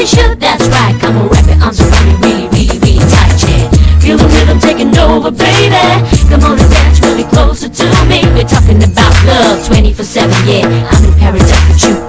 really should, that's right. Come on, wrap your arms around me really, really, really tight, yeah. Feel the rhythm taking over, baby. Come on and dance really closer to me. We're talking about love 24-7, yeah. I'm in paradise with you.